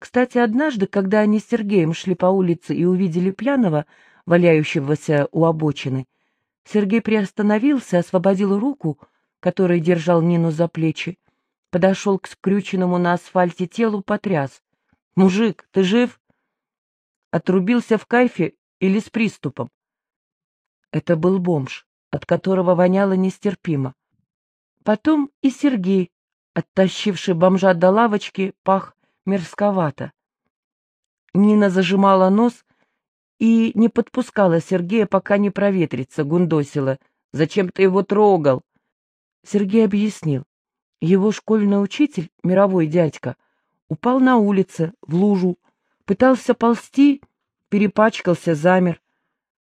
Кстати, однажды, когда они с Сергеем шли по улице и увидели пьяного, валяющегося у обочины, Сергей приостановился, освободил руку, которой держал Нину за плечи, подошел к скрюченному на асфальте телу, потряс. «Мужик, ты жив?» Отрубился в кайфе или с приступом? Это был бомж, от которого воняло нестерпимо. Потом и Сергей, оттащивший бомжа до лавочки, пах мерзковато. Нина зажимала нос и не подпускала Сергея, пока не проветрится, гундосила. «Зачем ты его трогал?» Сергей объяснил. Его школьный учитель, мировой дядька, упал на улице, в лужу, пытался ползти, перепачкался, замер.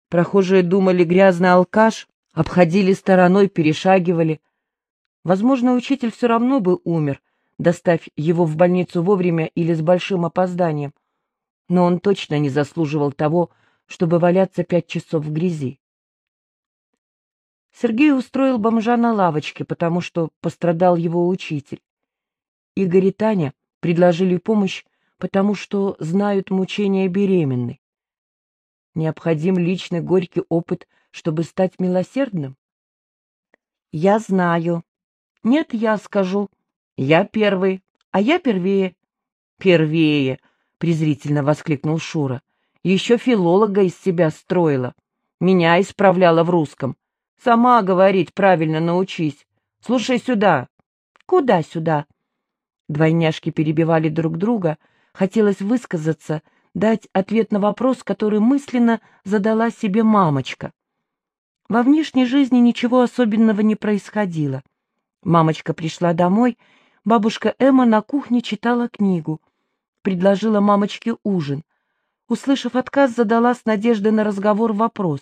Прохожие думали, грязный алкаш, обходили стороной, перешагивали. Возможно, учитель все равно бы умер, доставь его в больницу вовремя или с большим опозданием. Но он точно не заслуживал того, чтобы валяться пять часов в грязи. Сергей устроил бомжа на лавочке, потому что пострадал его учитель. Игорь и Таня предложили помощь, потому что знают мучения беременной. Необходим личный горький опыт, чтобы стать милосердным? Я знаю. Нет, я скажу. Я первый, а я первее. Первее, презрительно воскликнул Шура. Еще филолога из себя строила. Меня исправляла в русском. Сама говорить правильно научись. Слушай сюда. Куда сюда? Двойняшки перебивали друг друга. Хотелось высказаться, дать ответ на вопрос, который мысленно задала себе мамочка. Во внешней жизни ничего особенного не происходило. Мамочка пришла домой, бабушка Эмма на кухне читала книгу. Предложила мамочке ужин. Услышав отказ, задала с надеждой на разговор вопрос.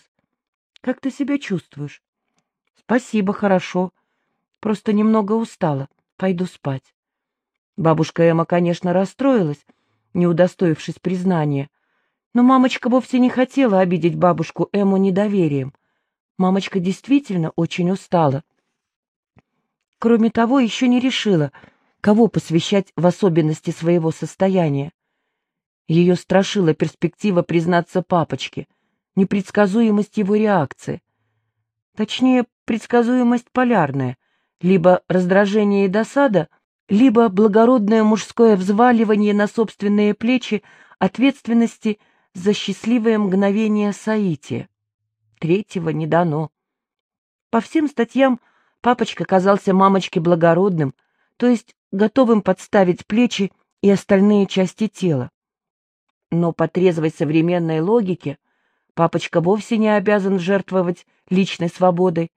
«Как ты себя чувствуешь?» Спасибо, хорошо. Просто немного устала. Пойду спать. Бабушка Эмма, конечно, расстроилась, не удостоившись признания. Но мамочка вовсе не хотела обидеть бабушку Эмму недоверием. Мамочка действительно очень устала. Кроме того, еще не решила, кого посвящать в особенности своего состояния. Ее страшила перспектива признаться папочке, непредсказуемость его реакции. Точнее, предсказуемость полярная, либо раздражение и досада, либо благородное мужское взваливание на собственные плечи ответственности за счастливое мгновение соития. Третьего не дано. По всем статьям папочка казался мамочке благородным, то есть готовым подставить плечи и остальные части тела. Но по трезвой современной логике папочка вовсе не обязан жертвовать личной свободой,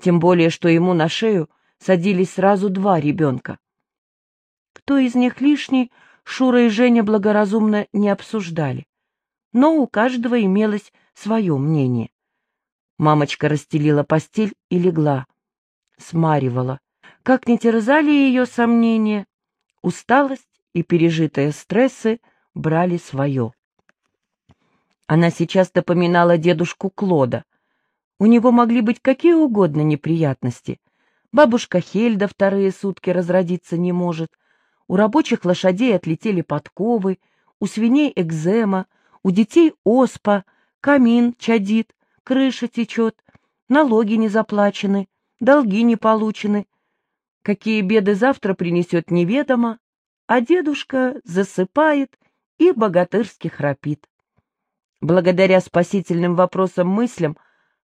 тем более, что ему на шею садились сразу два ребенка. Кто из них лишний, Шура и Женя благоразумно не обсуждали, но у каждого имелось свое мнение. Мамочка расстелила постель и легла, смаривала. Как не терзали ее сомнения, усталость и пережитые стрессы брали свое. Она сейчас напоминала дедушку Клода, у него могли быть какие угодно неприятности. Бабушка Хельда вторые сутки разродиться не может. У рабочих лошадей отлетели подковы, у свиней экзема, у детей оспа, камин чадит, крыша течет, налоги не заплачены, долги не получены. Какие беды завтра принесет неведомо, а дедушка засыпает и богатырски храпит. Благодаря спасительным вопросам-мыслям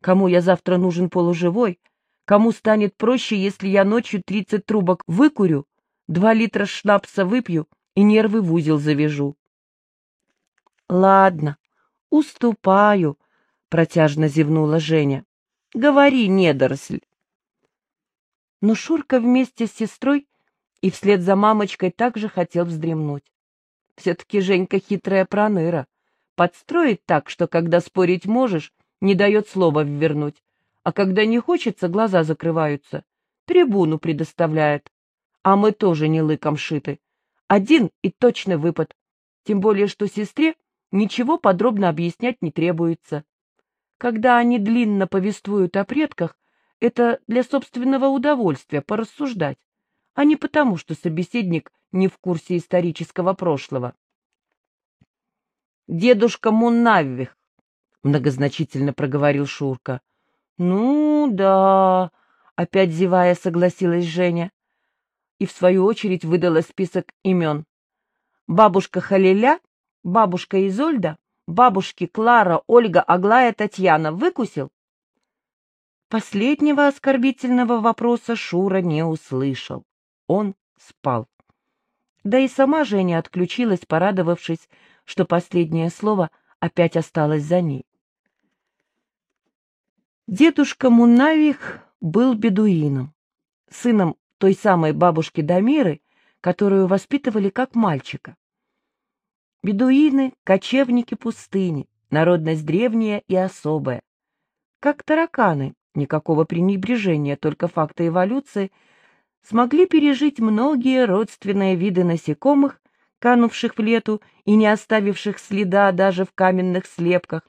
Кому я завтра нужен полуживой? Кому станет проще, если я ночью тридцать трубок выкурю, два литра шнапса выпью и нервы в узел завяжу? Ладно, уступаю, протяжно зевнула Женя. Говори, недоросль. Но Шурка вместе с сестрой и вслед за мамочкой также хотел вздремнуть. Все-таки Женька хитрая проныра. Подстроить так, что когда спорить можешь, не дает слова ввернуть, а когда не хочется, глаза закрываются, трибуну предоставляет. А мы тоже не лыком шиты. Один и точный выпад, тем более что сестре ничего подробно объяснять не требуется. Когда они длинно повествуют о предках, это для собственного удовольствия порассуждать, а не потому, что собеседник не в курсе исторического прошлого. дедушка Мунавих, — многозначительно проговорил Шурка. — Ну, да, — опять зевая согласилась Женя. И в свою очередь выдала список имен. Бабушка Халиля, бабушка Изольда, бабушки Клара, Ольга, Аглая, Татьяна выкусил? Последнего оскорбительного вопроса Шура не услышал. Он спал. Да и сама Женя отключилась, порадовавшись, что последнее слово опять осталось за ней. Дедушка Мунавих был бедуином, сыном той самой бабушки Дамиры, которую воспитывали как мальчика. Бедуины — кочевники пустыни, народность древняя и особая. Как тараканы, никакого пренебрежения, только факты эволюции — смогли пережить многие родственные виды насекомых, канувших в лету и не оставивших следа даже в каменных слепках.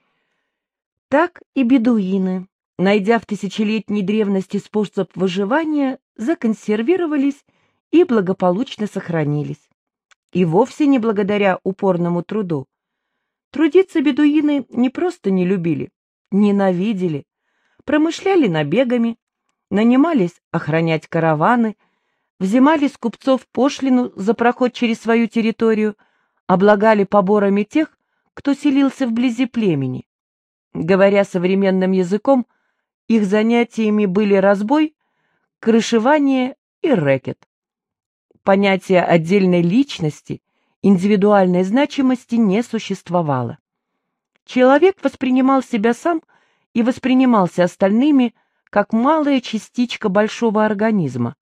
Так и бедуины, найдя в тысячелетней древности способ выживания, законсервировались и благополучно сохранились. И вовсе не благодаря упорному труду. Трудиться бедуины не просто не любили, ненавидели, промышляли набегами, нанимались охранять караваны, взимали с купцов пошлину за проход через свою территорию, облагали поборами тех, кто селился вблизи племени. Говоря современным языком, их занятиями были разбой, крышевание и рэкет. Понятия отдельной личности, индивидуальной значимости не существовало. Человек воспринимал себя сам и воспринимался остальными как малая частичка большого организма,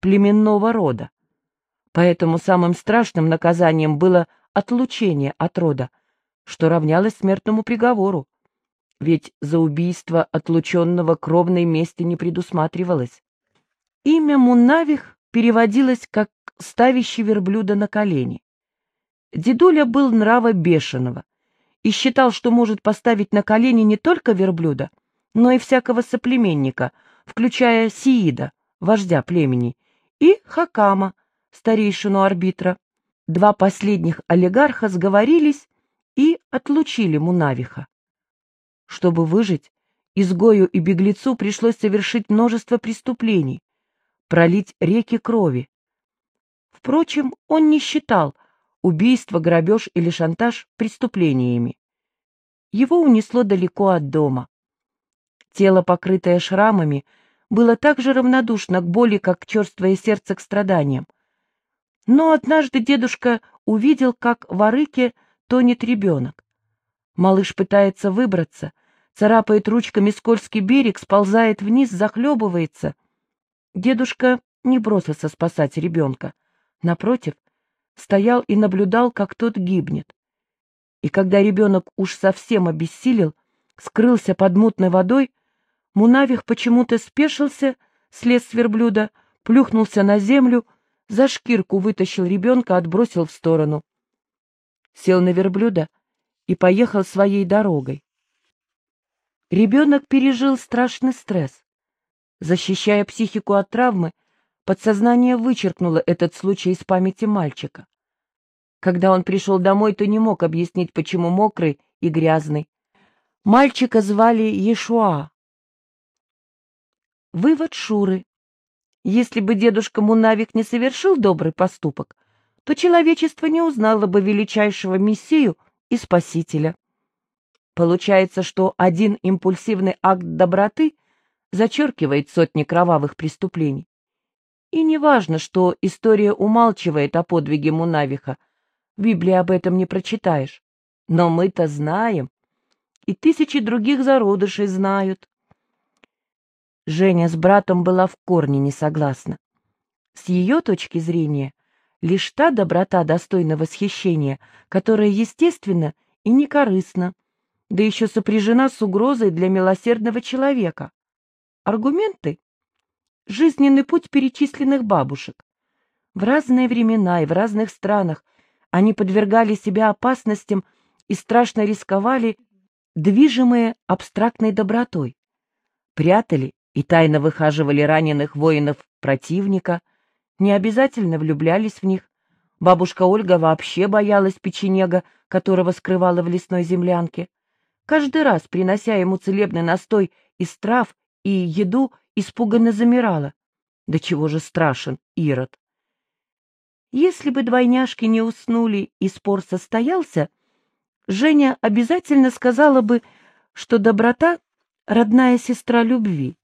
племенного рода. Поэтому самым страшным наказанием было отлучение от рода, что равнялось смертному приговору, ведь за убийство отлученного кровной мести не предусматривалось. Имя Мунавих переводилось как «ставящий верблюда на колени». Дедуля был нрава бешеного и считал, что может поставить на колени не только верблюда, но и всякого соплеменника, включая Сиида, вождя племени, и Хакама, старейшину арбитра. Два последних олигарха сговорились и отлучили Мунавиха. Чтобы выжить, изгою и беглецу пришлось совершить множество преступлений, пролить реки крови. Впрочем, он не считал убийство, грабеж или шантаж преступлениями. Его унесло далеко от дома. Тело, покрытое шрамами, было так же равнодушно к боли, как черствое сердце к страданиям. Но однажды дедушка увидел, как в арыке тонет ребенок. Малыш пытается выбраться, царапает ручками скользкий берег, сползает вниз, захлебывается. Дедушка не бросился спасать ребенка. Напротив, стоял и наблюдал, как тот гибнет. И когда ребенок уж совсем обессилел, скрылся под мутной водой, Мунавих почему-то спешился, слез с верблюда, плюхнулся на землю, за шкирку вытащил ребенка, отбросил в сторону. Сел на верблюда и поехал своей дорогой. Ребенок пережил страшный стресс. Защищая психику от травмы, подсознание вычеркнуло этот случай из памяти мальчика. Когда он пришел домой, то не мог объяснить, почему мокрый и грязный. Мальчика звали Ешуа, Вывод Шуры. Если бы дедушка Мунавик не совершил добрый поступок, то человечество не узнало бы величайшего Мессию и Спасителя. Получается, что один импульсивный акт доброты зачеркивает сотни кровавых преступлений. И не важно, что история умалчивает о подвиге Мунавиха, Библии об этом не прочитаешь. Но мы-то знаем, и тысячи других зародышей знают. Женя с братом была в корне не согласна. С ее точки зрения, лишь та доброта достойна восхищения, которая естественна и некорыстна, да еще сопряжена с угрозой для милосердного человека. Аргументы? Жизненный путь перечисленных бабушек. В разные времена и в разных странах они подвергали себя опасностям и страшно рисковали, движимые абстрактной добротой. Прятали и тайно выхаживали раненых воинов противника, не обязательно влюблялись в них, Бабушка Ольга вообще боялась печенега, которого скрывала в лесной землянке. Каждый раз, принося ему целебный настой из трав и еду, испуганно замирала. Да чего же страшен Ирод? Если бы двойняшки не уснули и спор состоялся, Женя обязательно сказала бы, что доброта — родная сестра любви.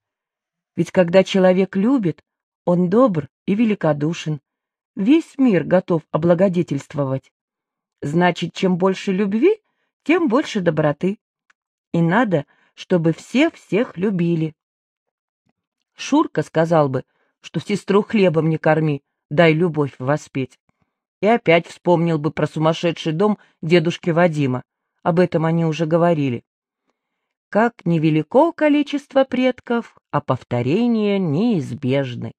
Ведь когда человек любит, он добр и великодушен, весь мир готов облагодетельствовать. Значит, чем больше любви, тем больше доброты. И надо, чтобы все всех любили. Шурка сказал бы, что сестру хлебом не корми, дай любовь воспеть. И опять вспомнил бы про сумасшедший дом дедушки Вадима. Об этом они уже говорили. Как невелико количество предков, а повторения неизбежны.